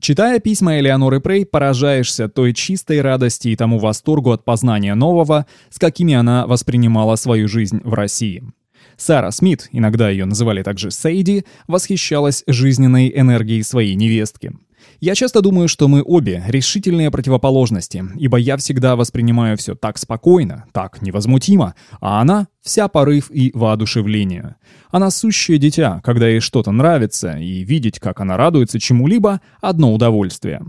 Читая письма Элеоноры Прей, поражаешься той чистой радости и тому восторгу от познания нового, с какими она воспринимала свою жизнь в России. Сара Смит, иногда ее называли также Сейди, восхищалась жизненной энергией своей невестки. Я часто думаю, что мы обе решительные противоположности, ибо я всегда воспринимаю все так спокойно, так невозмутимо, а она вся порыв и воодушевление. Она сущее дитя, когда ей что-то нравится, и видеть, как она радуется чему-либо, одно удовольствие.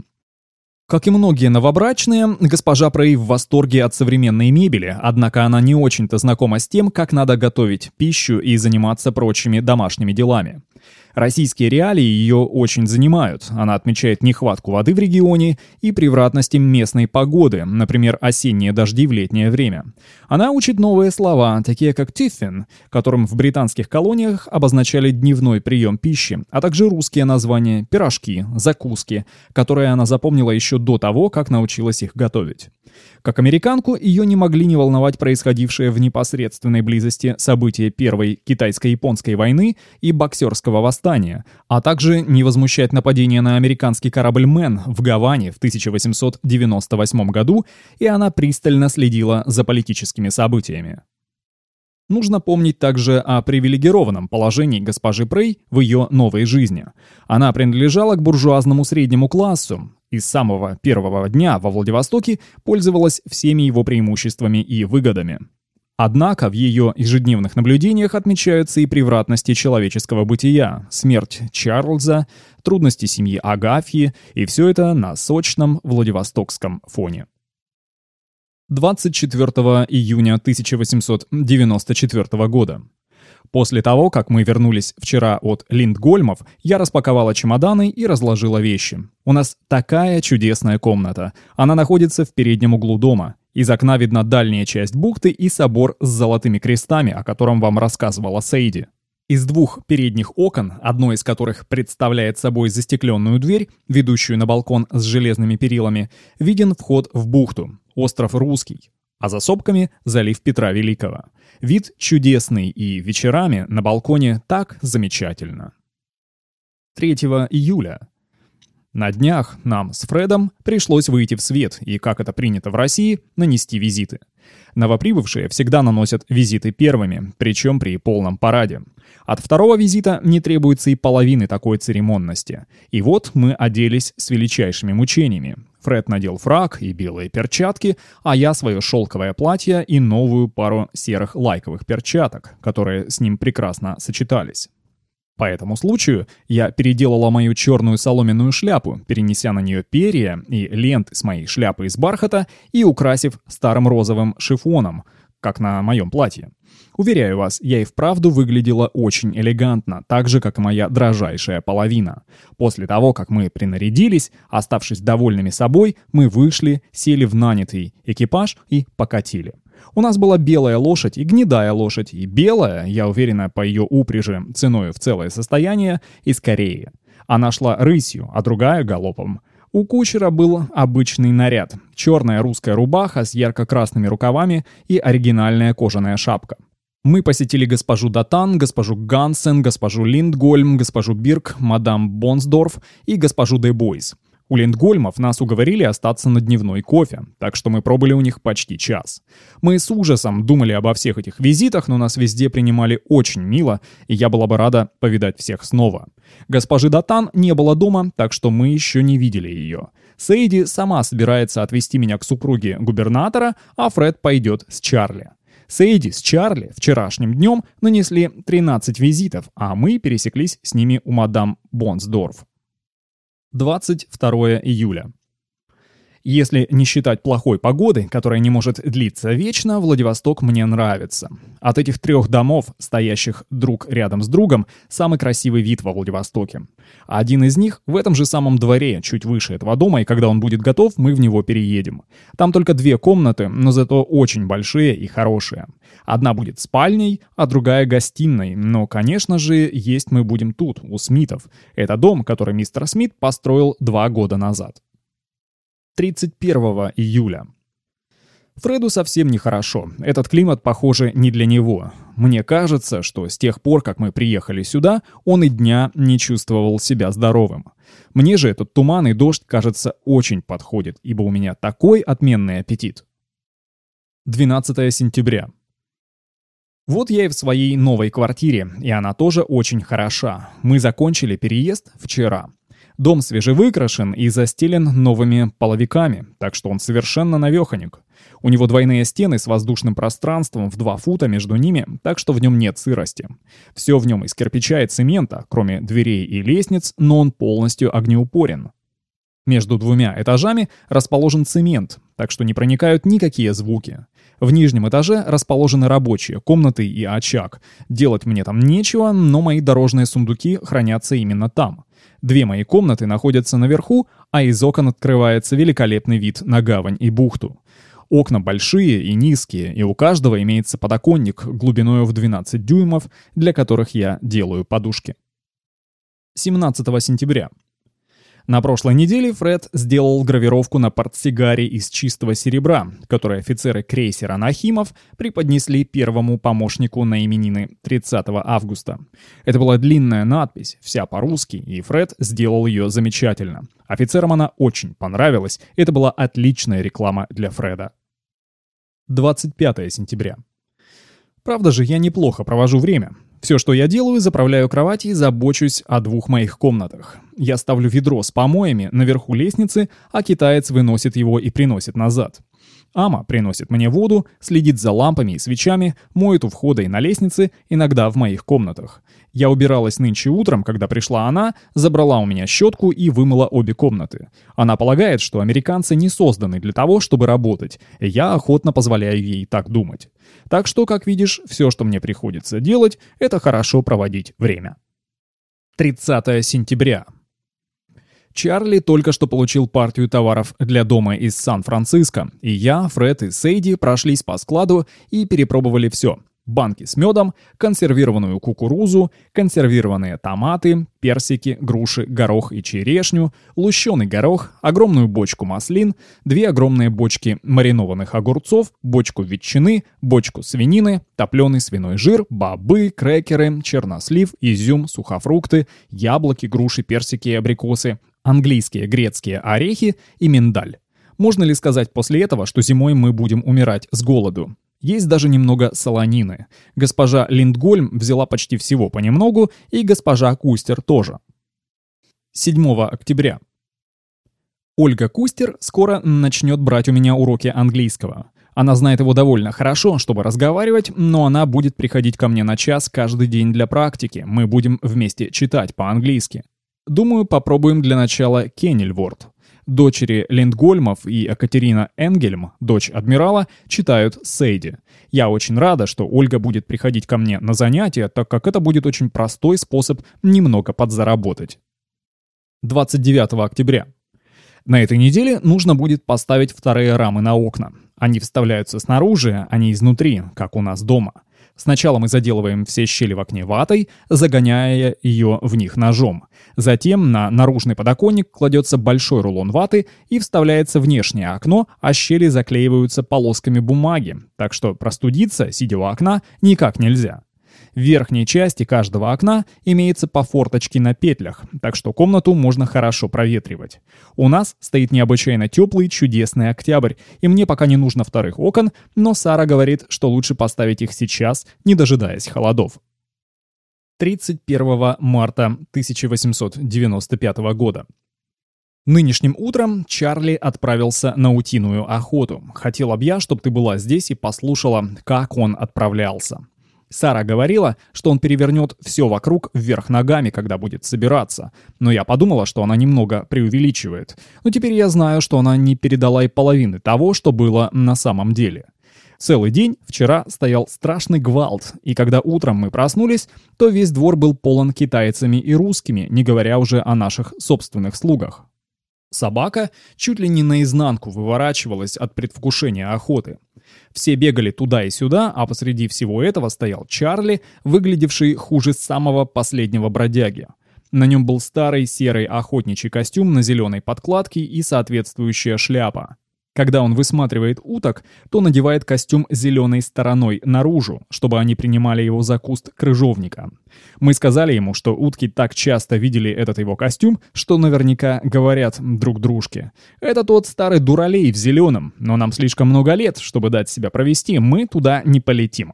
Как и многие новобрачные, госпожа Прей в восторге от современной мебели, однако она не очень-то знакома с тем, как надо готовить пищу и заниматься прочими домашними делами. Российские реалии ее очень занимают. Она отмечает нехватку воды в регионе и превратности местной погоды, например, осенние дожди в летнее время. Она учит новые слова, такие как «tiffin», которым в британских колониях обозначали дневной прием пищи, а также русские названия «пирожки», «закуски», которые она запомнила еще до того, как научилась их готовить. Как американку, ее не могли не волновать происходившие в непосредственной близости события Первой китайско-японской войны и боксерского восстания, а также не возмущать нападение на американский корабль «Мэн» в Гаване в 1898 году, и она пристально следила за политическими событиями. Нужно помнить также о привилегированном положении госпожи Прей в ее новой жизни. Она принадлежала к буржуазному среднему классу, и с самого первого дня во Владивостоке пользовалась всеми его преимуществами и выгодами. Однако в ее ежедневных наблюдениях отмечаются и превратности человеческого бытия, смерть Чарльза, трудности семьи Агафьи, и все это на сочном Владивостокском фоне. 24 июня 1894 года. После того, как мы вернулись вчера от Линдгольмов, я распаковала чемоданы и разложила вещи. У нас такая чудесная комната. Она находится в переднем углу дома. Из окна видна дальняя часть бухты и собор с золотыми крестами, о котором вам рассказывала Сейди. Из двух передних окон, одно из которых представляет собой застекленную дверь, ведущую на балкон с железными перилами, виден вход в бухту, остров Русский а за сопками залив Петра Великого. Вид чудесный и вечерами на балконе так замечательно. 3 июля. На днях нам с Фредом пришлось выйти в свет и, как это принято в России, нанести визиты. Новоприбывшие всегда наносят визиты первыми, причем при полном параде. От второго визита не требуется и половины такой церемонности. И вот мы оделись с величайшими мучениями. Фред надел фрак и белые перчатки, а я свое шелковое платье и новую пару серых лайковых перчаток, которые с ним прекрасно сочетались. По этому случаю я переделала мою черную соломенную шляпу, перенеся на нее перья и ленты с моей шляпы из бархата и украсив старым розовым шифоном, как на моем платье. Уверяю вас, я и вправду выглядела очень элегантно, так же, как и моя дрожайшая половина. После того, как мы принарядились, оставшись довольными собой, мы вышли, сели в нанятый экипаж и покатили. У нас была белая лошадь и гнедая лошадь, и белая, я уверена, по ее упряжи ценой в целое состояние, и скорее. Она шла рысью, а другая — галопом. У кучера был обычный наряд. Черная русская рубаха с ярко-красными рукавами и оригинальная кожаная шапка. Мы посетили госпожу Датан, госпожу Гансен, госпожу Линдгольм, госпожу Бирк, мадам Бонсдорф и госпожу Дебойс. У Линдгольмов нас уговорили остаться на дневной кофе, так что мы пробыли у них почти час. Мы с ужасом думали обо всех этих визитах, но нас везде принимали очень мило, и я была бы рада повидать всех снова. Госпожи Датан не было дома, так что мы еще не видели ее. Сейди сама собирается отвезти меня к супруге губернатора, а Фред пойдет с Чарли. Сейди с Чарли вчерашним днем нанесли 13 визитов, а мы пересеклись с ними у мадам Бонсдорф. 22 июля. Если не считать плохой погоды, которая не может длиться вечно, Владивосток мне нравится. От этих трех домов, стоящих друг рядом с другом, самый красивый вид во Владивостоке. Один из них в этом же самом дворе, чуть выше этого дома, и когда он будет готов, мы в него переедем. Там только две комнаты, но зато очень большие и хорошие. Одна будет спальней, а другая гостиной, но, конечно же, есть мы будем тут, у Смитов. Это дом, который мистер Смит построил два года назад. 31 июля. Фреду совсем нехорошо. Этот климат, похоже, не для него. Мне кажется, что с тех пор, как мы приехали сюда, он и дня не чувствовал себя здоровым. Мне же этот туман и дождь, кажется, очень подходит, ибо у меня такой отменный аппетит. 12 сентября. Вот я и в своей новой квартире, и она тоже очень хороша. Мы закончили переезд вчера. Дом свежевыкрашен и застелен новыми половиками, так что он совершенно навеханик. У него двойные стены с воздушным пространством в 2 фута между ними, так что в нем нет сырости. Все в нем из кирпича и цемента, кроме дверей и лестниц, но он полностью огнеупорен. Между двумя этажами расположен цемент, так что не проникают никакие звуки. В нижнем этаже расположены рабочие, комнаты и очаг. Делать мне там нечего, но мои дорожные сундуки хранятся именно там. Две мои комнаты находятся наверху, а из окон открывается великолепный вид на гавань и бухту. Окна большие и низкие, и у каждого имеется подоконник глубиной в 12 дюймов, для которых я делаю подушки. 17 сентября. На прошлой неделе Фред сделал гравировку на портсигаре из чистого серебра, которую офицеры крейсера Нахимов преподнесли первому помощнику на именины 30 августа. Это была длинная надпись, вся по-русски, и Фред сделал ее замечательно. Офицерам она очень понравилась, это была отличная реклама для Фреда. 25 сентября. Правда же, я неплохо провожу время. Все, что я делаю, заправляю кровати и забочусь о двух моих комнатах. Я ставлю ведро с помоями наверху лестницы, а китаец выносит его и приносит назад. Ама приносит мне воду, следит за лампами и свечами, моет у входа и на лестнице, иногда в моих комнатах. Я убиралась нынче утром, когда пришла она, забрала у меня щетку и вымыла обе комнаты. Она полагает, что американцы не созданы для того, чтобы работать, я охотно позволяю ей так думать. Так что, как видишь, все, что мне приходится делать, это хорошо проводить время. 30 сентября. Чарли только что получил партию товаров для дома из Сан-Франциско, и я, Фред и Сейди прошлись по складу и перепробовали все. Банки с медом, консервированную кукурузу, консервированные томаты, персики, груши, горох и черешню, лущеный горох, огромную бочку маслин, две огромные бочки маринованных огурцов, бочку ветчины, бочку свинины, топленый свиной жир, бобы, крекеры, чернослив, изюм, сухофрукты, яблоки, груши, персики и абрикосы, английские грецкие орехи и миндаль. Можно ли сказать после этого, что зимой мы будем умирать с голоду? Есть даже немного солонины. Госпожа Линдгольм взяла почти всего понемногу, и госпожа Кустер тоже. 7 октября. Ольга Кустер скоро начнет брать у меня уроки английского. Она знает его довольно хорошо, чтобы разговаривать, но она будет приходить ко мне на час каждый день для практики. Мы будем вместе читать по-английски. Думаю, попробуем для начала Кеннельворд. Дочери Линдгольмов и Екатерина Энгельм, дочь адмирала, читают Сейди. Я очень рада, что Ольга будет приходить ко мне на занятия, так как это будет очень простой способ немного подзаработать. 29 октября. На этой неделе нужно будет поставить вторые рамы на окна. Они вставляются снаружи, а не изнутри, как у нас дома. Сначала мы заделываем все щели в окне ватой, загоняя ее в них ножом. Затем на наружный подоконник кладется большой рулон ваты и вставляется внешнее окно, а щели заклеиваются полосками бумаги, так что простудиться, сидя у окна, никак нельзя. В верхней части каждого окна имеется по форточке на петлях, так что комнату можно хорошо проветривать. У нас стоит необычайно теплый, чудесный октябрь, и мне пока не нужно вторых окон, но Сара говорит, что лучше поставить их сейчас, не дожидаясь холодов. 31 марта 1895 года. Нынешним утром Чарли отправился на утиную охоту. Хотел б я, чтобы ты была здесь и послушала, как он отправлялся. Сара говорила, что он перевернет все вокруг вверх ногами, когда будет собираться. Но я подумала, что она немного преувеличивает. Но теперь я знаю, что она не передала и половины того, что было на самом деле. Целый день вчера стоял страшный гвалт, и когда утром мы проснулись, то весь двор был полон китайцами и русскими, не говоря уже о наших собственных слугах. Собака чуть ли не наизнанку выворачивалась от предвкушения охоты. Все бегали туда и сюда, а посреди всего этого стоял Чарли, выглядевший хуже самого последнего бродяги. На нем был старый серый охотничий костюм на зеленой подкладке и соответствующая шляпа. Когда он высматривает уток, то надевает костюм зеленой стороной наружу, чтобы они принимали его за куст крыжовника. Мы сказали ему, что утки так часто видели этот его костюм, что наверняка говорят друг дружке. «Это тот старый дуралей в зеленом, но нам слишком много лет, чтобы дать себя провести, мы туда не полетим».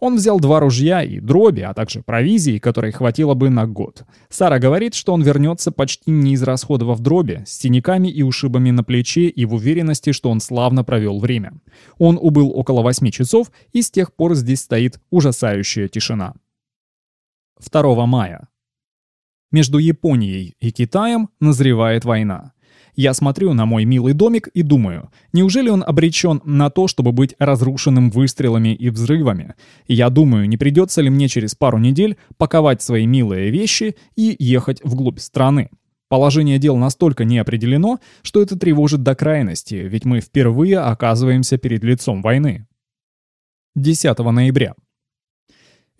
Он взял два ружья и дроби, а также провизии, которой хватило бы на год. Сара говорит, что он вернется почти не израсходовав дроби, с синяками и ушибами на плече и в уверенности, что он славно провел время. Он убыл около восьми часов, и с тех пор здесь стоит ужасающая тишина. 2 мая. Между Японией и Китаем назревает война. Я смотрю на мой милый домик и думаю, неужели он обречен на то, чтобы быть разрушенным выстрелами и взрывами? я думаю, не придется ли мне через пару недель паковать свои милые вещи и ехать вглубь страны. Положение дел настолько не определено, что это тревожит до крайности, ведь мы впервые оказываемся перед лицом войны. 10 ноября.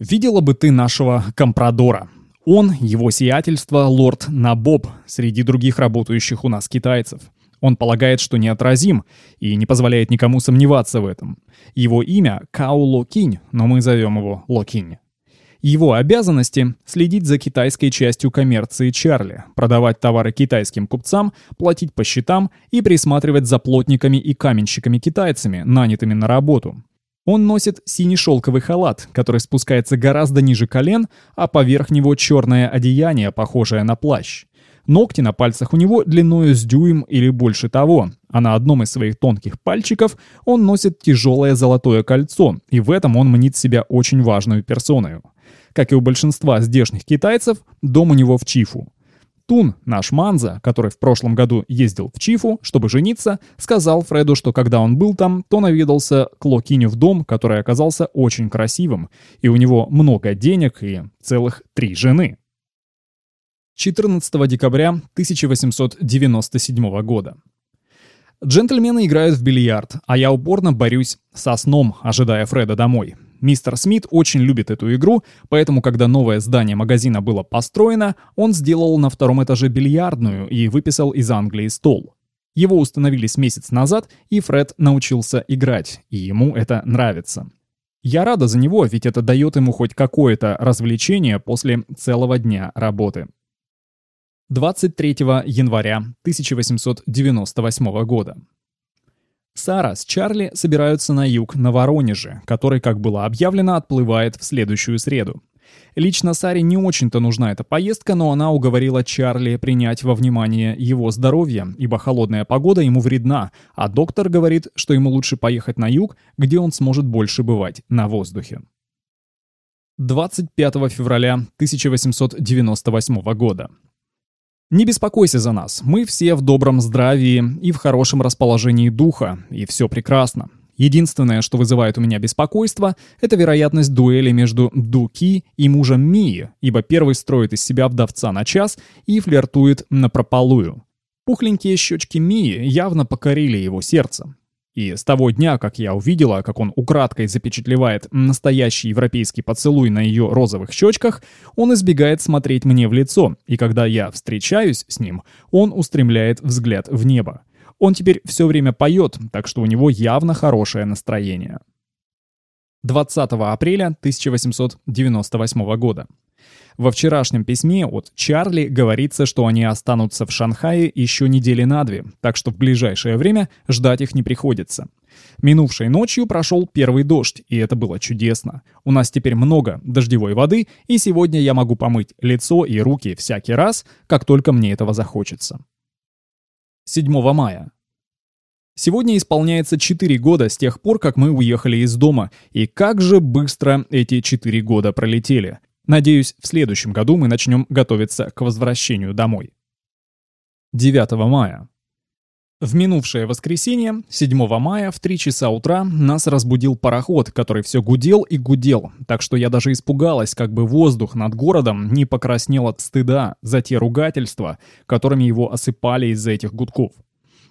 Видела бы ты нашего компрадора. Он, его сиятельство, лорд Набоб, среди других работающих у нас китайцев. Он полагает, что неотразим, и не позволяет никому сомневаться в этом. Его имя Као Локинь, но мы зовем его Локинь. Его обязанности – следить за китайской частью коммерции Чарли, продавать товары китайским купцам, платить по счетам и присматривать за плотниками и каменщиками-китайцами, нанятыми на работу. Он носит синий шелковый халат, который спускается гораздо ниже колен, а поверх него черное одеяние, похожее на плащ. Ногти на пальцах у него длиною с дюйм или больше того, а на одном из своих тонких пальчиков он носит тяжелое золотое кольцо, и в этом он мнит себя очень важную персоною. Как и у большинства здешних китайцев, дом у него в Чифу. Тун, наш Манза, который в прошлом году ездил в Чифу, чтобы жениться, сказал Фреду, что когда он был там, то наведался к Локиню в дом, который оказался очень красивым, и у него много денег и целых три жены. 14 декабря 1897 года. Джентльмены играют в бильярд, а я упорно борюсь со сном, ожидая Фреда домой. Мистер Смит очень любит эту игру, поэтому, когда новое здание магазина было построено, он сделал на втором этаже бильярдную и выписал из Англии стол. Его установили с месяц назад, и Фред научился играть, и ему это нравится. Я рада за него, ведь это дает ему хоть какое-то развлечение после целого дня работы. 23 января 1898 года. Сара с Чарли собираются на юг, на Воронеже, который, как было объявлено, отплывает в следующую среду. Лично Саре не очень-то нужна эта поездка, но она уговорила Чарли принять во внимание его здоровье, ибо холодная погода ему вредна, а доктор говорит, что ему лучше поехать на юг, где он сможет больше бывать на воздухе. 25 февраля 1898 года. Не беспокойся за нас, мы все в добром здравии и в хорошем расположении духа, и все прекрасно. Единственное, что вызывает у меня беспокойство, это вероятность дуэли между Дуки и мужем Мии, ибо первый строит из себя вдовца на час и флиртует напропалую. Пухленькие щечки Мии явно покорили его сердце. И с того дня, как я увидела, как он украдкой запечатлевает настоящий европейский поцелуй на ее розовых щечках, он избегает смотреть мне в лицо, и когда я встречаюсь с ним, он устремляет взгляд в небо. Он теперь все время поет, так что у него явно хорошее настроение. 20 апреля 1898 года. Во вчерашнем письме от Чарли говорится, что они останутся в Шанхае еще недели на две, так что в ближайшее время ждать их не приходится. Минувшей ночью прошел первый дождь, и это было чудесно. У нас теперь много дождевой воды, и сегодня я могу помыть лицо и руки всякий раз, как только мне этого захочется. 7 мая. Сегодня исполняется 4 года с тех пор, как мы уехали из дома, и как же быстро эти 4 года пролетели. Надеюсь, в следующем году мы начнем готовиться к возвращению домой. 9 мая. В минувшее воскресенье, 7 мая, в 3 часа утра, нас разбудил пароход, который все гудел и гудел, так что я даже испугалась, как бы воздух над городом не покраснел от стыда за те ругательства, которыми его осыпали из-за этих гудков.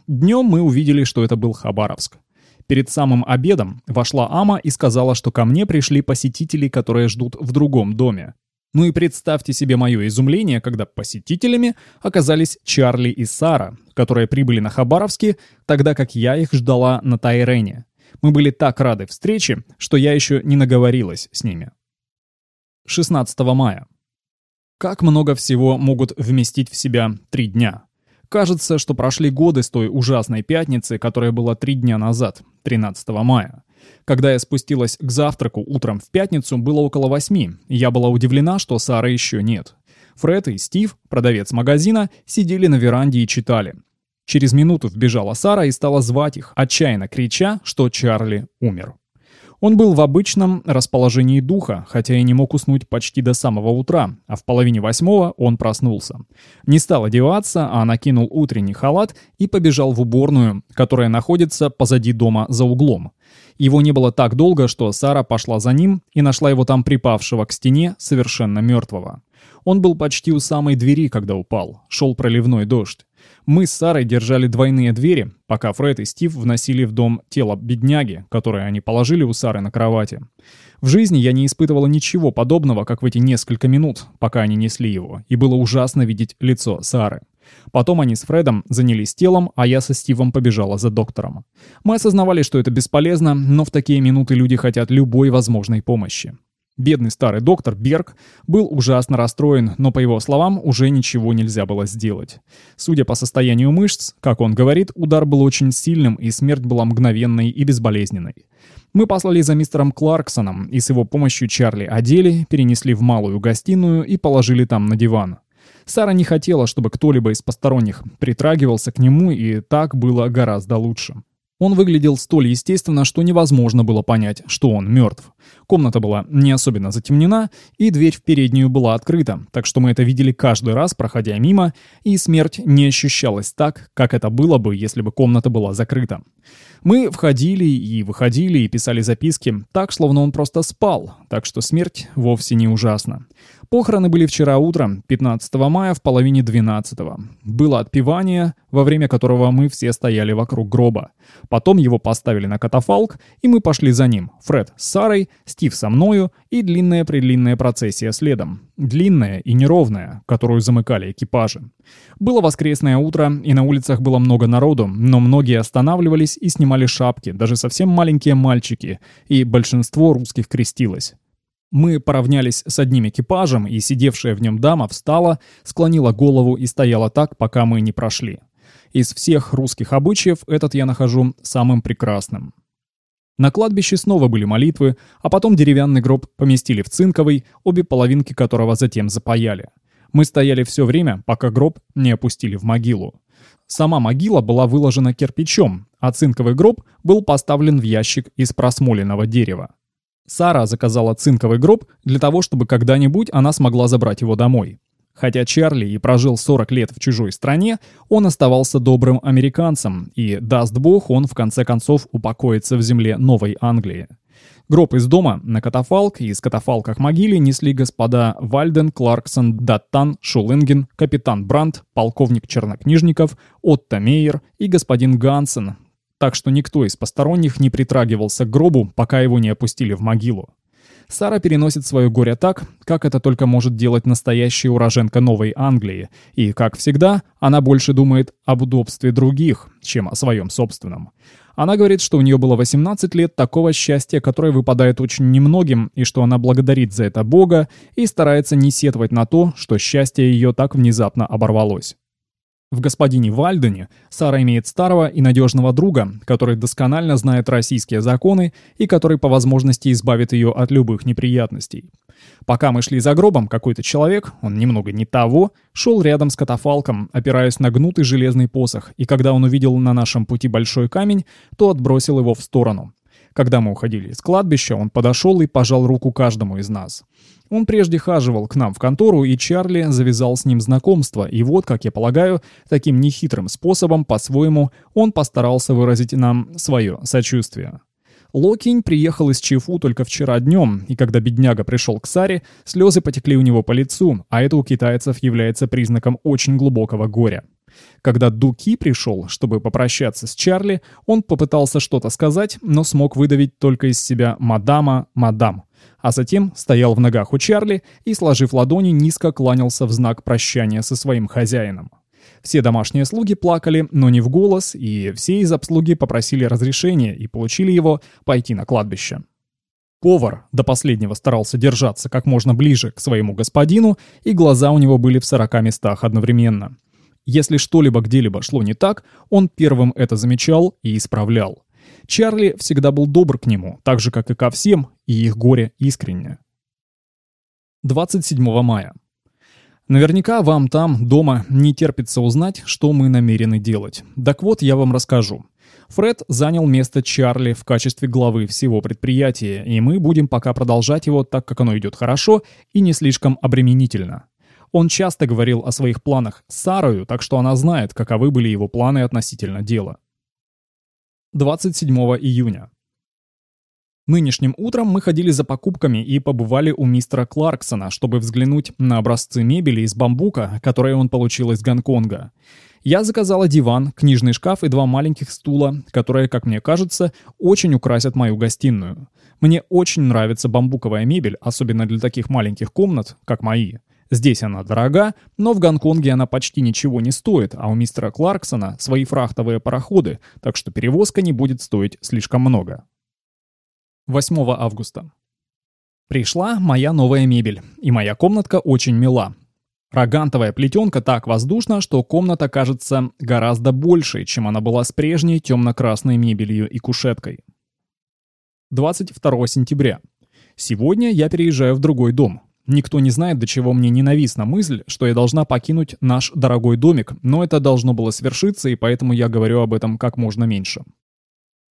Днем мы увидели, что это был Хабаровск. Перед самым обедом вошла Ама и сказала, что ко мне пришли посетители, которые ждут в другом доме. Ну и представьте себе мое изумление, когда посетителями оказались Чарли и Сара, которые прибыли на Хабаровске, тогда как я их ждала на Тайрене. Мы были так рады встрече, что я еще не наговорилась с ними. 16 мая. Как много всего могут вместить в себя три дня? Кажется, что прошли годы с той ужасной пятницы, которая была три дня назад, 13 мая. Когда я спустилась к завтраку утром в пятницу, было около восьми. Я была удивлена, что Сары еще нет. Фред и Стив, продавец магазина, сидели на веранде и читали. Через минуту вбежала Сара и стала звать их, отчаянно крича, что Чарли умер. Он был в обычном расположении духа, хотя и не мог уснуть почти до самого утра, а в половине восьмого он проснулся. Не стал одеваться, а накинул утренний халат и побежал в уборную, которая находится позади дома за углом. Его не было так долго, что Сара пошла за ним и нашла его там припавшего к стене, совершенно мертвого. Он был почти у самой двери, когда упал. Шел проливной дождь. Мы с Сарой держали двойные двери, пока Фред и Стив вносили в дом тело бедняги, которое они положили у Сары на кровати. В жизни я не испытывала ничего подобного, как в эти несколько минут, пока они несли его, и было ужасно видеть лицо Сары. Потом они с Фредом занялись телом, а я со Стивом побежала за доктором. Мы осознавали, что это бесполезно, но в такие минуты люди хотят любой возможной помощи. Бедный старый доктор Берг был ужасно расстроен, но, по его словам, уже ничего нельзя было сделать. Судя по состоянию мышц, как он говорит, удар был очень сильным, и смерть была мгновенной и безболезненной. Мы послали за мистером Кларксоном, и с его помощью Чарли одели, перенесли в малую гостиную и положили там на диван. Сара не хотела, чтобы кто-либо из посторонних притрагивался к нему, и так было гораздо лучше. Он выглядел столь естественно, что невозможно было понять, что он мертв. Комната была не особенно затемнена, и дверь в переднюю была открыта, так что мы это видели каждый раз, проходя мимо, и смерть не ощущалась так, как это было бы, если бы комната была закрыта. Мы входили и выходили и писали записки, так, словно он просто спал, так что смерть вовсе не ужасна. Похороны были вчера утром, 15 мая в половине 12 -го. Было отпевание, во время которого мы все стояли вокруг гроба. Потом его поставили на катафалк, и мы пошли за ним. Фред с Сарой, Стив со мною и длинная-предлинная процессия следом. Длинная и неровная, которую замыкали экипажи. Было воскресное утро, и на улицах было много народу, но многие останавливались и снимали шапки, даже совсем маленькие мальчики, и большинство русских крестилось. Мы поравнялись с одним экипажем, и сидевшая в нем дама встала, склонила голову и стояла так, пока мы не прошли. Из всех русских обычаев этот я нахожу самым прекрасным. На кладбище снова были молитвы, а потом деревянный гроб поместили в цинковый, обе половинки которого затем запаяли. Мы стояли все время, пока гроб не опустили в могилу. Сама могила была выложена кирпичом, а цинковый гроб был поставлен в ящик из просмоленного дерева. Сара заказала цинковый гроб для того, чтобы когда-нибудь она смогла забрать его домой. Хотя Чарли и прожил 40 лет в чужой стране, он оставался добрым американцем, и, даст бог, он в конце концов упокоится в земле Новой Англии. Гроб из дома на катафалк и из катафалка к могиле несли господа Вальден, Кларксон, Даттан, Шулинген, капитан Брандт, полковник Чернокнижников, Отто Мейер и господин Гансен, так что никто из посторонних не притрагивался к гробу, пока его не опустили в могилу. Сара переносит свое горе так, как это только может делать настоящая уроженка Новой Англии, и, как всегда, она больше думает об удобстве других, чем о своем собственном. Она говорит, что у нее было 18 лет такого счастья, которое выпадает очень немногим, и что она благодарит за это Бога и старается не сетовать на то, что счастье ее так внезапно оборвалось. В господине Вальдене Сара имеет старого и надежного друга, который досконально знает российские законы и который по возможности избавит ее от любых неприятностей. Пока мы шли за гробом, какой-то человек, он немного не того, шел рядом с катафалком, опираясь на гнутый железный посох, и когда он увидел на нашем пути большой камень, то отбросил его в сторону. Когда мы уходили из кладбища, он подошел и пожал руку каждому из нас. Он прежде хаживал к нам в контору, и Чарли завязал с ним знакомство, и вот, как я полагаю, таким нехитрым способом, по-своему, он постарался выразить нам свое сочувствие. Локинь приехал из Чифу только вчера днем, и когда бедняга пришел к Саре, слезы потекли у него по лицу, а это у китайцев является признаком очень глубокого горя. Когда Дуки пришел, чтобы попрощаться с Чарли, он попытался что-то сказать, но смог выдавить только из себя «мадама, мадам», а затем стоял в ногах у Чарли и, сложив ладони, низко кланялся в знак прощания со своим хозяином. Все домашние слуги плакали, но не в голос, и все из обслуги попросили разрешения и получили его пойти на кладбище. Повар до последнего старался держаться как можно ближе к своему господину, и глаза у него были в сорока местах одновременно. Если что-либо где-либо шло не так, он первым это замечал и исправлял. Чарли всегда был добр к нему, так же, как и ко всем, и их горе искренне. 27 мая. Наверняка вам там, дома, не терпится узнать, что мы намерены делать. Так вот, я вам расскажу. Фред занял место Чарли в качестве главы всего предприятия, и мы будем пока продолжать его так, как оно идет хорошо и не слишком обременительно. Он часто говорил о своих планах с Сарою, так что она знает, каковы были его планы относительно дела. 27 июня. Нынешним утром мы ходили за покупками и побывали у мистера Кларксона, чтобы взглянуть на образцы мебели из бамбука, которые он получил из Гонконга. Я заказала диван, книжный шкаф и два маленьких стула, которые, как мне кажется, очень украсят мою гостиную. Мне очень нравится бамбуковая мебель, особенно для таких маленьких комнат, как мои. Здесь она дорога, но в Гонконге она почти ничего не стоит, а у мистера Кларксона свои фрахтовые пароходы, так что перевозка не будет стоить слишком много. 8 августа. Пришла моя новая мебель, и моя комнатка очень мила. Рогантовая плетенка так воздушна, что комната кажется гораздо большей, чем она была с прежней темно-красной мебелью и кушеткой. 22 сентября. Сегодня я переезжаю в другой дом. Никто не знает, до чего мне ненавистна мысль, что я должна покинуть наш дорогой домик, но это должно было свершиться, и поэтому я говорю об этом как можно меньше.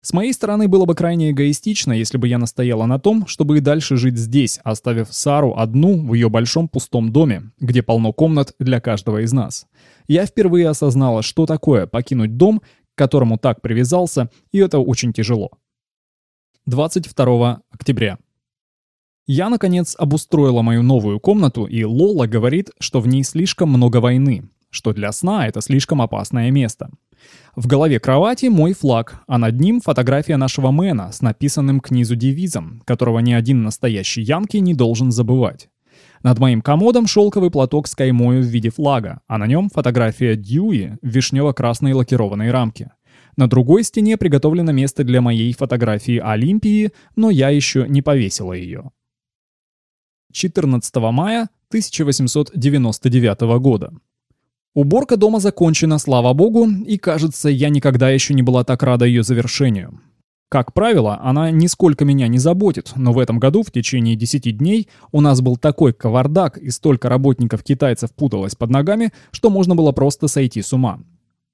С моей стороны было бы крайне эгоистично, если бы я настояла на том, чтобы и дальше жить здесь, оставив Сару одну в ее большом пустом доме, где полно комнат для каждого из нас. Я впервые осознала, что такое покинуть дом, к которому так привязался, и это очень тяжело. 22 октября. Я, наконец, обустроила мою новую комнату, и Лола говорит, что в ней слишком много войны, что для сна это слишком опасное место. В голове кровати мой флаг, а над ним фотография нашего Мэна с написанным к низу девизом, которого ни один настоящий янки не должен забывать. Над моим комодом шелковый платок с каймою в виде флага, а на нем фотография Дьюи в вишнево-красной лакированной рамке. На другой стене приготовлено место для моей фотографии Олимпии, но я еще не повесила ее. 14 мая 1899 года. Уборка дома закончена, слава богу, и кажется, я никогда еще не была так рада ее завершению. Как правило, она нисколько меня не заботит, но в этом году в течение 10 дней у нас был такой кавардак и столько работников-китайцев путалось под ногами, что можно было просто сойти с ума.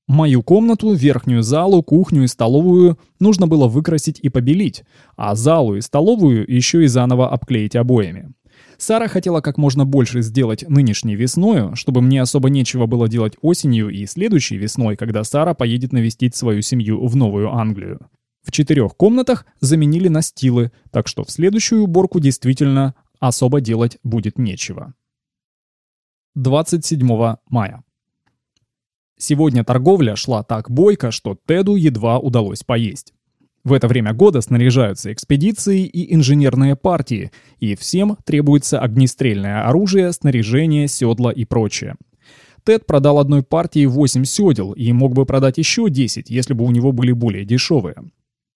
Мою комнату, верхнюю залу, кухню и столовую нужно было выкрасить и побелить, а залу и столовую еще и заново обклеить обоями. Сара хотела как можно больше сделать нынешней весною, чтобы мне особо нечего было делать осенью и следующей весной, когда Сара поедет навестить свою семью в Новую Англию. В четырех комнатах заменили настилы, так что в следующую уборку действительно особо делать будет нечего. 27 мая. Сегодня торговля шла так бойко, что Теду едва удалось поесть. В это время года снаряжаются экспедиции и инженерные партии, и всем требуется огнестрельное оружие, снаряжение, седла и прочее. Тед продал одной партии 8 седел и мог бы продать еще 10, если бы у него были более дешевые.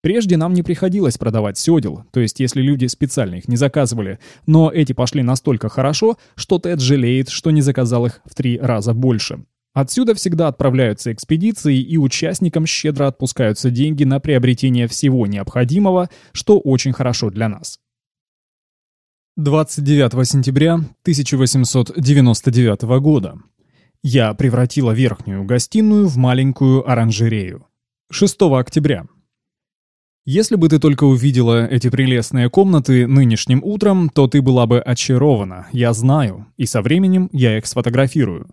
Прежде нам не приходилось продавать седел, то есть если люди специально их не заказывали, но эти пошли настолько хорошо, что Тед жалеет, что не заказал их в три раза больше. Отсюда всегда отправляются экспедиции, и участникам щедро отпускаются деньги на приобретение всего необходимого, что очень хорошо для нас. 29 сентября 1899 года. Я превратила верхнюю гостиную в маленькую оранжерею. 6 октября. Если бы ты только увидела эти прелестные комнаты нынешним утром, то ты была бы очарована, я знаю, и со временем я их сфотографирую.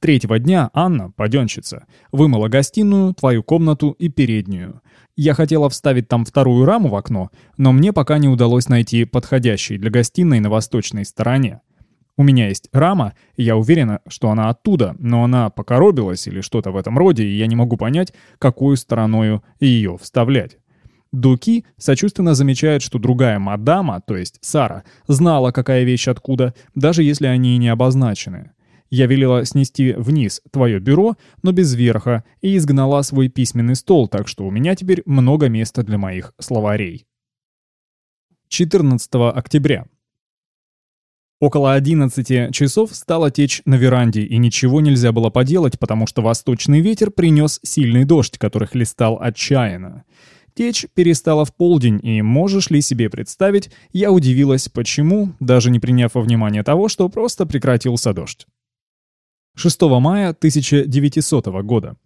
Третьего дня Анна, паденщица, вымыла гостиную, твою комнату и переднюю. Я хотела вставить там вторую раму в окно, но мне пока не удалось найти подходящий для гостиной на восточной стороне. У меня есть рама, и я уверена, что она оттуда, но она покоробилась или что-то в этом роде, и я не могу понять, какую стороною ее вставлять. Дуки сочувственно замечают, что другая мадама, то есть Сара, знала, какая вещь откуда, даже если они и не обозначены. Я велела снести вниз твое бюро, но без верха, и изгнала свой письменный стол, так что у меня теперь много места для моих словарей. 14 октября. Около 11 часов стала течь на веранде, и ничего нельзя было поделать, потому что восточный ветер принес сильный дождь, который хлестал отчаянно. Течь перестала в полдень, и можешь ли себе представить, я удивилась, почему, даже не приняв во внимание того, что просто прекратился дождь. 6 мая 1900 года.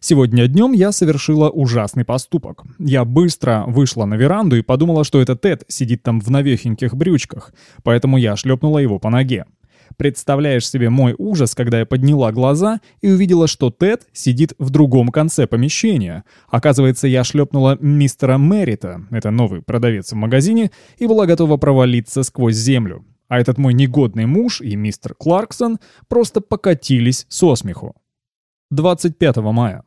Сегодня днем я совершила ужасный поступок. Я быстро вышла на веранду и подумала, что это Тед сидит там в навехеньких брючках, поэтому я шлепнула его по ноге. Представляешь себе мой ужас, когда я подняла глаза и увидела, что Тед сидит в другом конце помещения. Оказывается, я шлепнула мистера Мэрита, это новый продавец в магазине, и была готова провалиться сквозь землю. А этот мой негодный муж и мистер Кларксон просто покатились со смеху. 25 мая.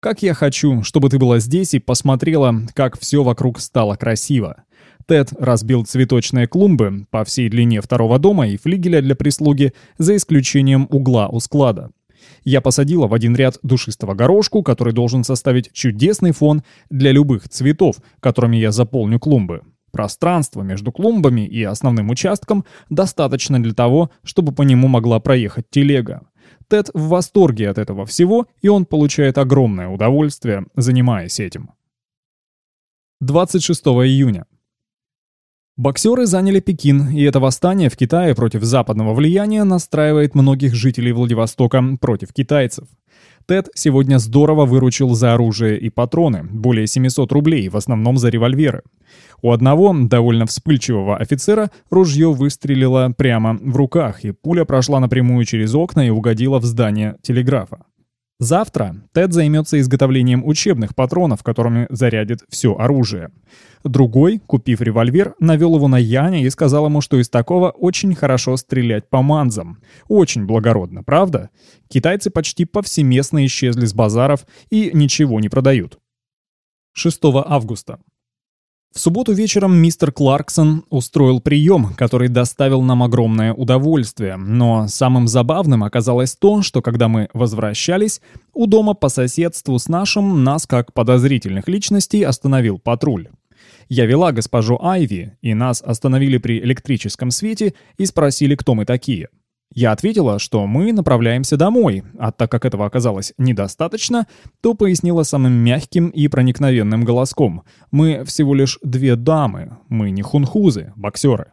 Как я хочу, чтобы ты была здесь и посмотрела, как все вокруг стало красиво. Тед разбил цветочные клумбы по всей длине второго дома и флигеля для прислуги, за исключением угла у склада. Я посадила в один ряд душистого горошку, который должен составить чудесный фон для любых цветов, которыми я заполню клумбы. Пространство между клумбами и основным участком достаточно для того, чтобы по нему могла проехать телега. Тед в восторге от этого всего, и он получает огромное удовольствие, занимаясь этим. 26 июня. Боксеры заняли Пекин, и это восстание в Китае против западного влияния настраивает многих жителей Владивостока против китайцев. Тед сегодня здорово выручил за оружие и патроны, более 700 рублей, в основном за револьверы. У одного, довольно вспыльчивого офицера, ружье выстрелило прямо в руках, и пуля прошла напрямую через окна и угодила в здание телеграфа. Завтра Тед займется изготовлением учебных патронов, которыми зарядит все оружие. Другой, купив револьвер, навел его на Яне и сказал ему, что из такого очень хорошо стрелять по манзам. Очень благородно, правда? Китайцы почти повсеместно исчезли с базаров и ничего не продают. 6 августа. В субботу вечером мистер Кларксон устроил прием, который доставил нам огромное удовольствие, но самым забавным оказалось то, что когда мы возвращались, у дома по соседству с нашим нас, как подозрительных личностей, остановил патруль. Я вела госпожу Айви, и нас остановили при электрическом свете и спросили, кто мы такие. Я ответила, что мы направляемся домой, а так как этого оказалось недостаточно, то пояснила самым мягким и проникновенным голоском. Мы всего лишь две дамы, мы не хунхузы, боксеры.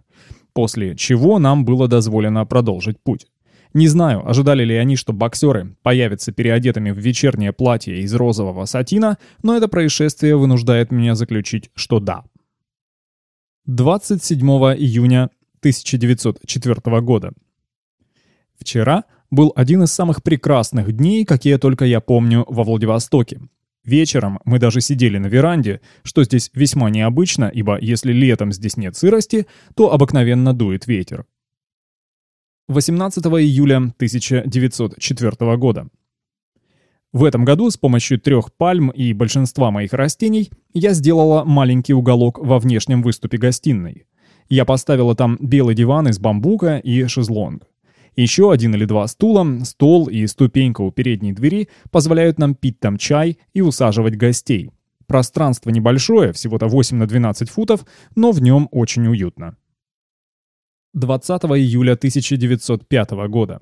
После чего нам было дозволено продолжить путь. Не знаю, ожидали ли они, что боксеры появятся переодетыми в вечернее платье из розового сатина, но это происшествие вынуждает меня заключить, что да. 27 июня 1904 года. Вчера был один из самых прекрасных дней, какие только я помню во Владивостоке. Вечером мы даже сидели на веранде, что здесь весьма необычно, ибо если летом здесь нет сырости, то обыкновенно дует ветер. 18 июля 1904 года. В этом году с помощью трех пальм и большинства моих растений я сделала маленький уголок во внешнем выступе гостиной. Я поставила там белый диван из бамбука и шезлонг. Еще один или два стула, стол и ступенька у передней двери позволяют нам пить там чай и усаживать гостей. Пространство небольшое, всего-то 8 на 12 футов, но в нем очень уютно. 20 июля 1905 года.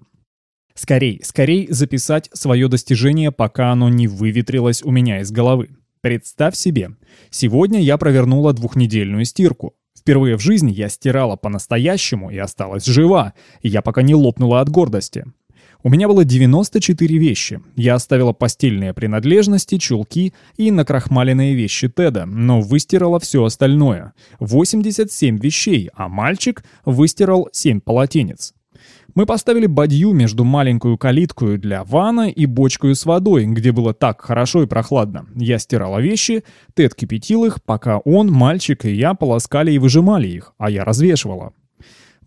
Скорей, скорей записать свое достижение, пока оно не выветрилось у меня из головы. Представь себе, сегодня я провернула двухнедельную стирку. Впервые в жизни я стирала по-настоящему и осталась жива, и я пока не лопнула от гордости. У меня было 94 вещи. Я оставила постельные принадлежности, чулки и накрахмаленные вещи Теда, но выстирала все остальное. 87 вещей, а мальчик выстирал 7 полотенец. Мы поставили бадью между маленькую калиткою для ванны и бочкою с водой, где было так хорошо и прохладно. Я стирала вещи, Тед кипятил их, пока он, мальчик и я полоскали и выжимали их, а я развешивала.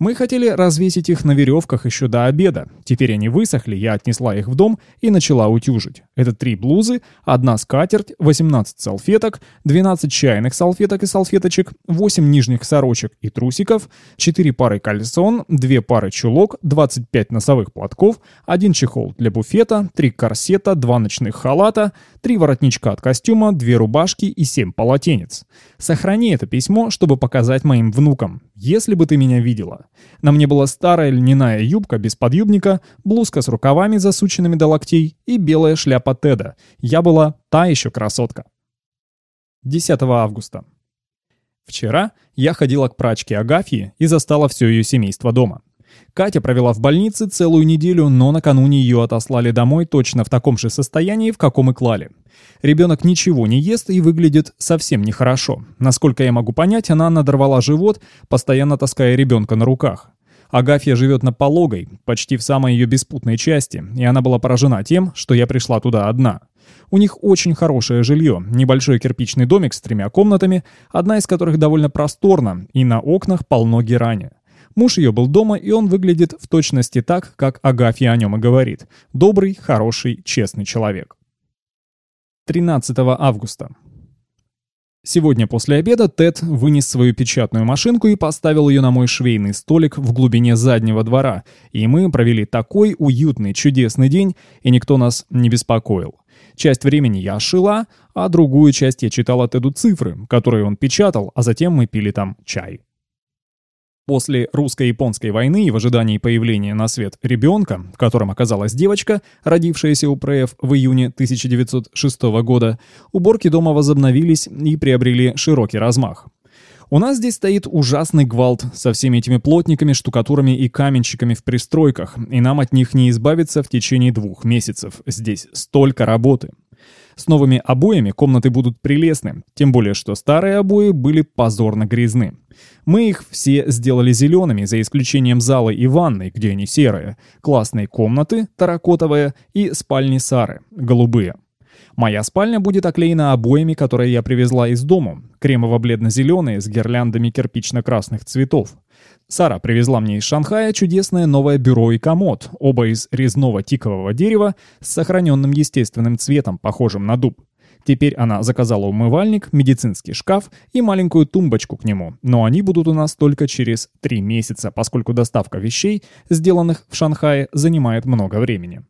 Мы хотели развесить их на веревках еще до обеда. Теперь они высохли, я отнесла их в дом и начала утюжить. Это три блузы, одна скатерть, 18 салфеток, 12 чайных салфеток и салфеточек, 8 нижних сорочек и трусиков, 4 пары кальсон, 2 пары чулок, 25 носовых платков, один чехол для буфета, 3 корсета, 2 ночных халата, 3 воротничка от костюма, 2 рубашки и 7 полотенец. Сохрани это письмо, чтобы показать моим внукам. Если бы ты меня видела. На мне была старая льняная юбка без подъюбника, блузка с рукавами, засученными до локтей, и белая шляпа Теда. Я была та еще красотка. 10 августа. Вчера я ходила к прачке Агафьи и застала все ее семейство дома. Катя провела в больнице целую неделю, но накануне ее отослали домой точно в таком же состоянии, в каком и клали. Ребенок ничего не ест и выглядит совсем нехорошо. Насколько я могу понять, она надорвала живот, постоянно таская ребенка на руках. Агафья живет на Пологой, почти в самой ее беспутной части, и она была поражена тем, что я пришла туда одна. У них очень хорошее жилье, небольшой кирпичный домик с тремя комнатами, одна из которых довольно просторна, и на окнах полно герани. Муж ее был дома, и он выглядит в точности так, как Агафья о нем и говорит. Добрый, хороший, честный человек. 13 августа. Сегодня после обеда Тед вынес свою печатную машинку и поставил ее на мой швейный столик в глубине заднего двора, и мы провели такой уютный, чудесный день, и никто нас не беспокоил. Часть времени я шила, а другую часть я читала Теду цифры, которые он печатал, а затем мы пили там чай. После русско-японской войны и в ожидании появления на свет ребенка, которым оказалась девочка, родившаяся у Преев в июне 1906 года, уборки дома возобновились и приобрели широкий размах. У нас здесь стоит ужасный гвалт со всеми этими плотниками, штукатурами и каменщиками в пристройках, и нам от них не избавиться в течение двух месяцев. Здесь столько работы. С новыми обоями комнаты будут прелестны, тем более что старые обои были позорно грязны. Мы их все сделали зелеными, за исключением зала и ванной, где они серые, классные комнаты, таракотовые и спальни Сары, голубые. Моя спальня будет оклеена обоями, которые я привезла из дому, кремово-бледно-зеленые с гирляндами кирпично-красных цветов. Сара привезла мне из Шанхая чудесное новое бюро и комод, оба из резного тикового дерева с сохраненным естественным цветом, похожим на дуб. Теперь она заказала умывальник, медицинский шкаф и маленькую тумбочку к нему, но они будут у нас только через три месяца, поскольку доставка вещей, сделанных в Шанхае, занимает много времени.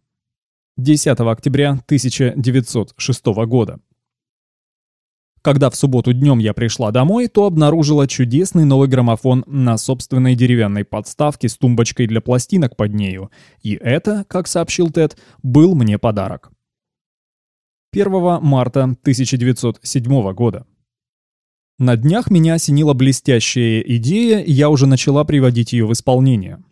10 октября 1906 года. Когда в субботу днем я пришла домой, то обнаружила чудесный новый граммофон на собственной деревянной подставке с тумбочкой для пластинок под нею. И это, как сообщил Тед, был мне подарок. 1 марта 1907 года. На днях меня осенила блестящая идея, и я уже начала приводить ее в исполнение.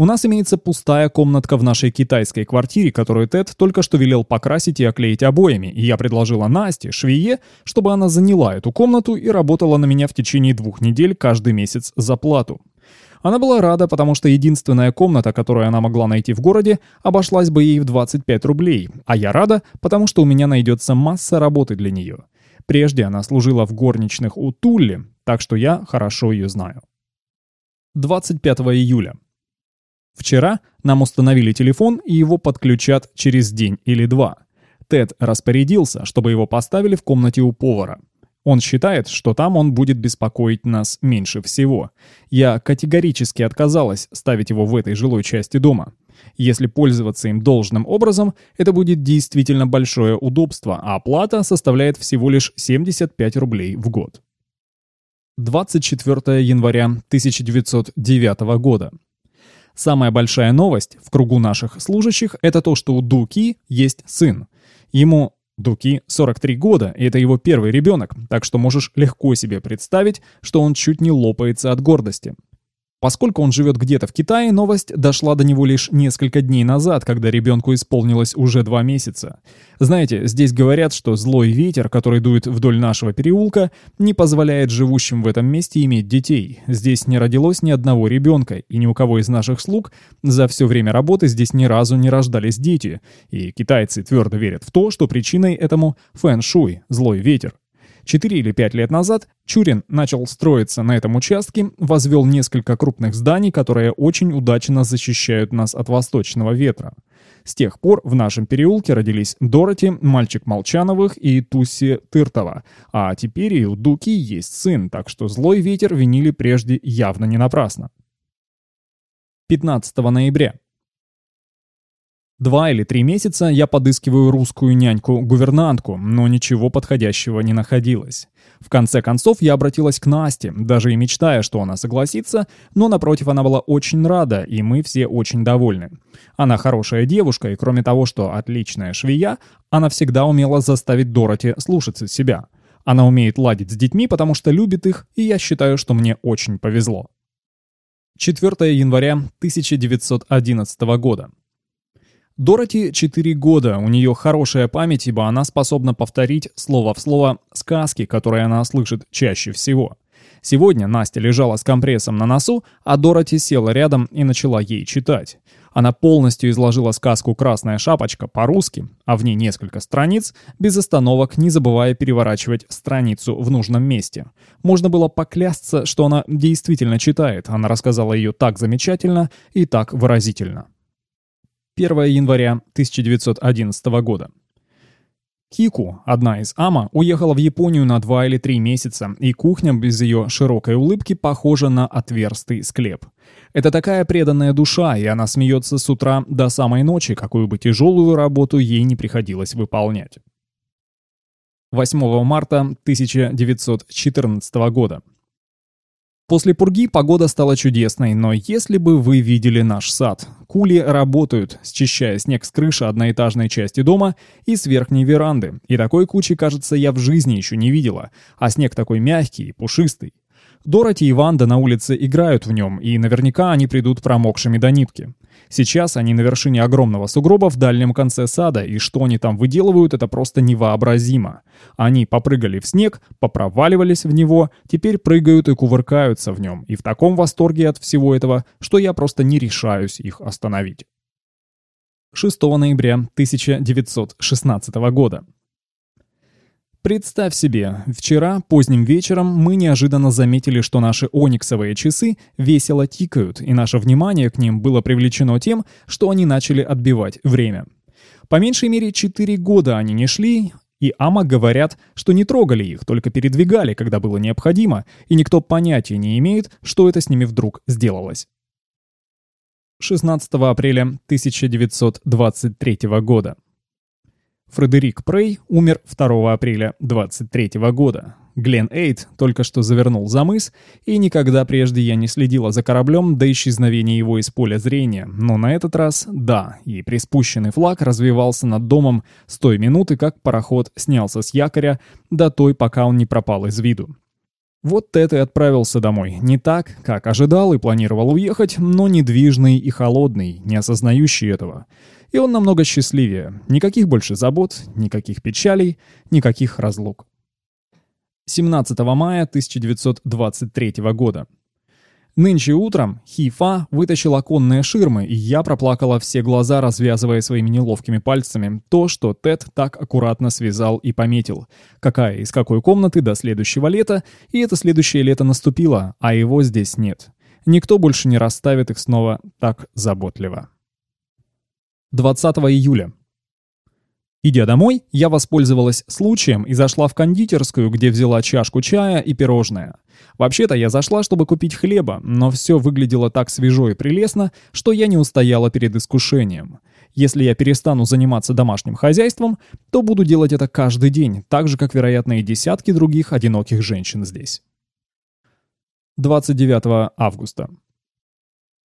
У нас имеется пустая комнатка в нашей китайской квартире, которую Тед только что велел покрасить и оклеить обоями, и я предложила Насте, швее, чтобы она заняла эту комнату и работала на меня в течение двух недель каждый месяц за плату. Она была рада, потому что единственная комната, которую она могла найти в городе, обошлась бы ей в 25 рублей, а я рада, потому что у меня найдется масса работы для нее. Прежде она служила в горничных у Тулли, так что я хорошо ее знаю. 25 июля. Вчера нам установили телефон, и его подключат через день или два. Тед распорядился, чтобы его поставили в комнате у повара. Он считает, что там он будет беспокоить нас меньше всего. Я категорически отказалась ставить его в этой жилой части дома. Если пользоваться им должным образом, это будет действительно большое удобство, а оплата составляет всего лишь 75 рублей в год. 24 января 1909 года. Самая большая новость в кругу наших служащих – это то, что у Дуки есть сын. Ему Дуки 43 года, и это его первый ребенок, так что можешь легко себе представить, что он чуть не лопается от гордости. Поскольку он живет где-то в Китае, новость дошла до него лишь несколько дней назад, когда ребенку исполнилось уже два месяца. Знаете, здесь говорят, что злой ветер, который дует вдоль нашего переулка, не позволяет живущим в этом месте иметь детей. Здесь не родилось ни одного ребенка, и ни у кого из наших слуг за все время работы здесь ни разу не рождались дети. И китайцы твердо верят в то, что причиной этому фэн-шуй, злой ветер. Четыре или пять лет назад Чурин начал строиться на этом участке, возвел несколько крупных зданий, которые очень удачно защищают нас от восточного ветра. С тех пор в нашем переулке родились Дороти, мальчик Молчановых и Туси Тыртова, а теперь и у Дуки есть сын, так что злой ветер винили прежде явно не напрасно. 15 ноября. Два или три месяца я подыскиваю русскую няньку-гувернантку, но ничего подходящего не находилось. В конце концов я обратилась к Насте, даже и мечтая, что она согласится, но напротив она была очень рада, и мы все очень довольны. Она хорошая девушка, и кроме того, что отличная швея, она всегда умела заставить Дороти слушаться себя. Она умеет ладить с детьми, потому что любит их, и я считаю, что мне очень повезло. 4 января 1911 года. Дороти 4 года, у нее хорошая память, ибо она способна повторить слово в слово сказки, которые она слышит чаще всего. Сегодня Настя лежала с компрессом на носу, а Дороти села рядом и начала ей читать. Она полностью изложила сказку «Красная шапочка» по-русски, а в ней несколько страниц, без остановок, не забывая переворачивать страницу в нужном месте. Можно было поклясться, что она действительно читает, она рассказала ее так замечательно и так выразительно. 1 января 1911 года. Кику, одна из Ама, уехала в Японию на два или три месяца, и кухня без ее широкой улыбки похожа на отверстый склеп. Это такая преданная душа, и она смеется с утра до самой ночи, какую бы тяжелую работу ей не приходилось выполнять. 8 марта 1914 года. После пурги погода стала чудесной, но если бы вы видели наш сад. Кули работают, счищая снег с крыши одноэтажной части дома и с верхней веранды. И такой кучи, кажется, я в жизни еще не видела. А снег такой мягкий и пушистый. Дороти и Ванда на улице играют в нем, и наверняка они придут промокшими до нитки. Сейчас они на вершине огромного сугроба в дальнем конце сада, и что они там выделывают, это просто невообразимо. Они попрыгали в снег, попроваливались в него, теперь прыгают и кувыркаются в нем, и в таком восторге от всего этого, что я просто не решаюсь их остановить. 6 ноября 1916 года. Представь себе, вчера поздним вечером мы неожиданно заметили, что наши ониксовые часы весело тикают, и наше внимание к ним было привлечено тем, что они начали отбивать время. По меньшей мере 4 года они не шли, и Ама говорят, что не трогали их, только передвигали, когда было необходимо, и никто понятия не имеет, что это с ними вдруг сделалось. 16 апреля 1923 года. Фредерик Прей умер 2 апреля 23 года. Глен Эйд только что завернул за мыс, и никогда прежде я не следила за кораблем до исчезновения его из поля зрения. Но на этот раз да, и приспущенный флаг развивался над домом с той минуты, как пароход снялся с якоря, до той, пока он не пропал из виду. Вот это и отправился домой. Не так, как ожидал и планировал уехать, но недвижный и холодный, не осознающий этого. И он намного счастливее. Никаких больше забот, никаких печалей, никаких разлук. 17 мая 1923 года. Нынче утром Хифа вытащил оконные ширмы, и я проплакала все глаза, развязывая своими неловкими пальцами то, что Тед так аккуратно связал и пометил. Какая из какой комнаты до следующего лета, и это следующее лето наступило, а его здесь нет. Никто больше не расставит их снова так заботливо. 20 июля. Идя домой, я воспользовалась случаем и зашла в кондитерскую, где взяла чашку чая и пирожное. Вообще-то я зашла, чтобы купить хлеба, но все выглядело так свежо и прелестно, что я не устояла перед искушением. Если я перестану заниматься домашним хозяйством, то буду делать это каждый день, так же, как, вероятно, и десятки других одиноких женщин здесь. 29 августа.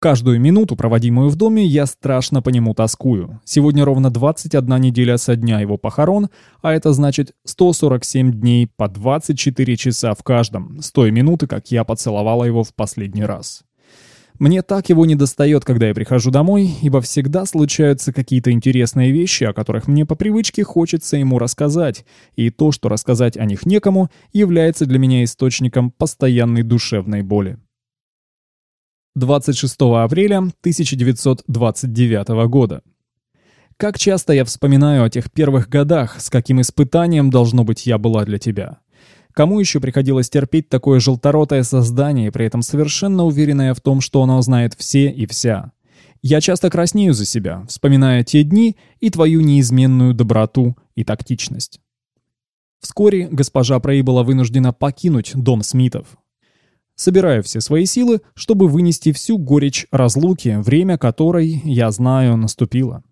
Каждую минуту, проводимую в доме, я страшно по нему тоскую. Сегодня ровно 21 неделя со дня его похорон, а это значит 147 дней по 24 часа в каждом, с той минуты, как я поцеловала его в последний раз. Мне так его не достает, когда я прихожу домой, ибо всегда случаются какие-то интересные вещи, о которых мне по привычке хочется ему рассказать, и то, что рассказать о них некому, является для меня источником постоянной душевной боли. 26 апреля 1929 года. Как часто я вспоминаю о тех первых годах, с каким испытанием, должно быть, я была для тебя. Кому еще приходилось терпеть такое желторотое создание, при этом совершенно уверенное в том, что оно знает все и вся? Я часто краснею за себя, вспоминая те дни и твою неизменную доброту и тактичность. Вскоре госпожа Прей была вынуждена покинуть дом Смитов. Собираю все свои силы, чтобы вынести всю горечь разлуки, время которой, я знаю, наступило.